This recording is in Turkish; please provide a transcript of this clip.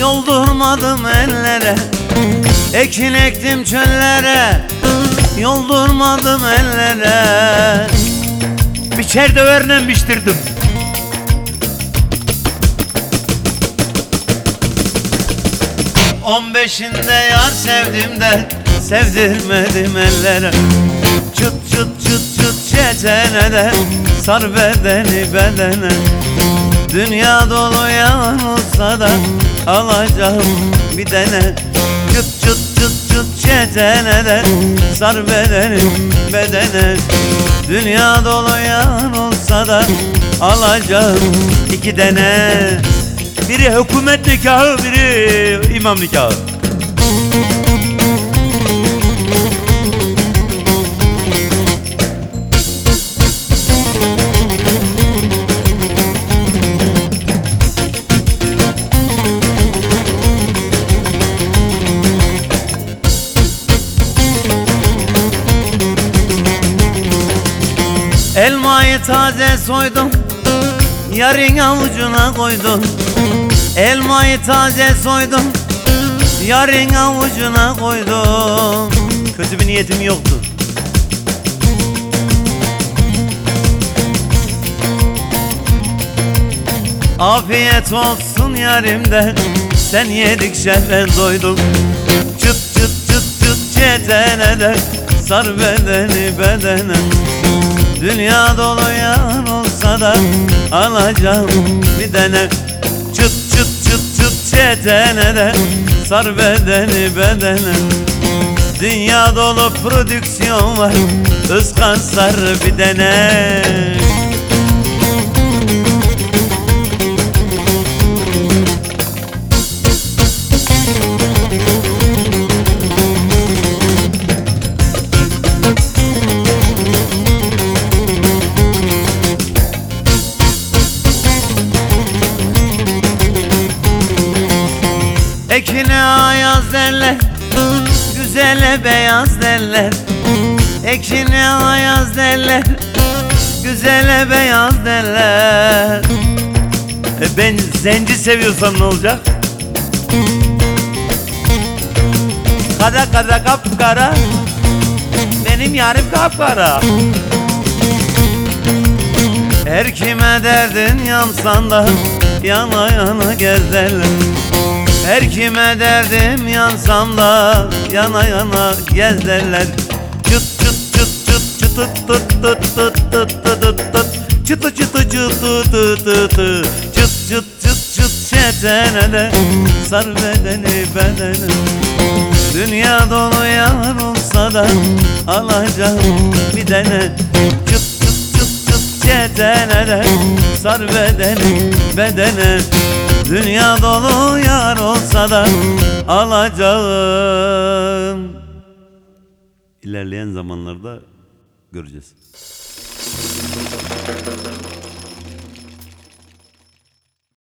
Yoldurmadım ellere. Ekin ektim çöllere Yoldurmadım ellere. Biçer döverle biçtirdim On beşinde yar sevdim de Sevdirmedim ellere. Çıt çıt çıt çıt çetene de Sar bedeni bedene Dünya dolu yalan olsa da Alacağım bir dene Çıt çıt çıt çıt çetene de Sar bedeni bedene. Dünya dolu yalan olsa da Alacağım iki dene Biri hükümet nikahı biri imam nikahı Elmayı taze soydum Yarın avucuna koydum. Elmayı taze soydum Yarın avucuna koydum. Kötü bir niyetim yoktu. Afiyet olsun yarimde Sen yedikçe ben doydum. Çıt çıt çıt çıt çetene de Sar bedeni bedene Dünya dolu yan olsa da Alacağım bir tane. Çıt çıt çıt çıt çetene de Sar bedeni bedene. Dünya dolu prodüksiyon var Özkan sar bir tane Ekine ayaz derler Güzele beyaz derler. Ekine ayaz derler Güzele beyaz derler. E Ben zenci seviyorsam ne olacak? Kara kara kapkara Benim yarim kapkara. Her kime derdin yansan da Yana yana gezerler her kime derdim yansam da yana yana gezerler. Çıt çıt çıt çıt çıtı tıt tıt tıt tıt tıt tıt Çıtı çıtı çıtı tı tı tı Çıt çıt çıt çıt çetene de Sar bedeni bedeni. Dünya dolu yar olsa da Alacağım bir tane. Çıt çıt çıt çıt çetene de Sar bedeni bedene Dünya dolu yar olsa da alacağım İlerleyen zamanlarda göreceğiz.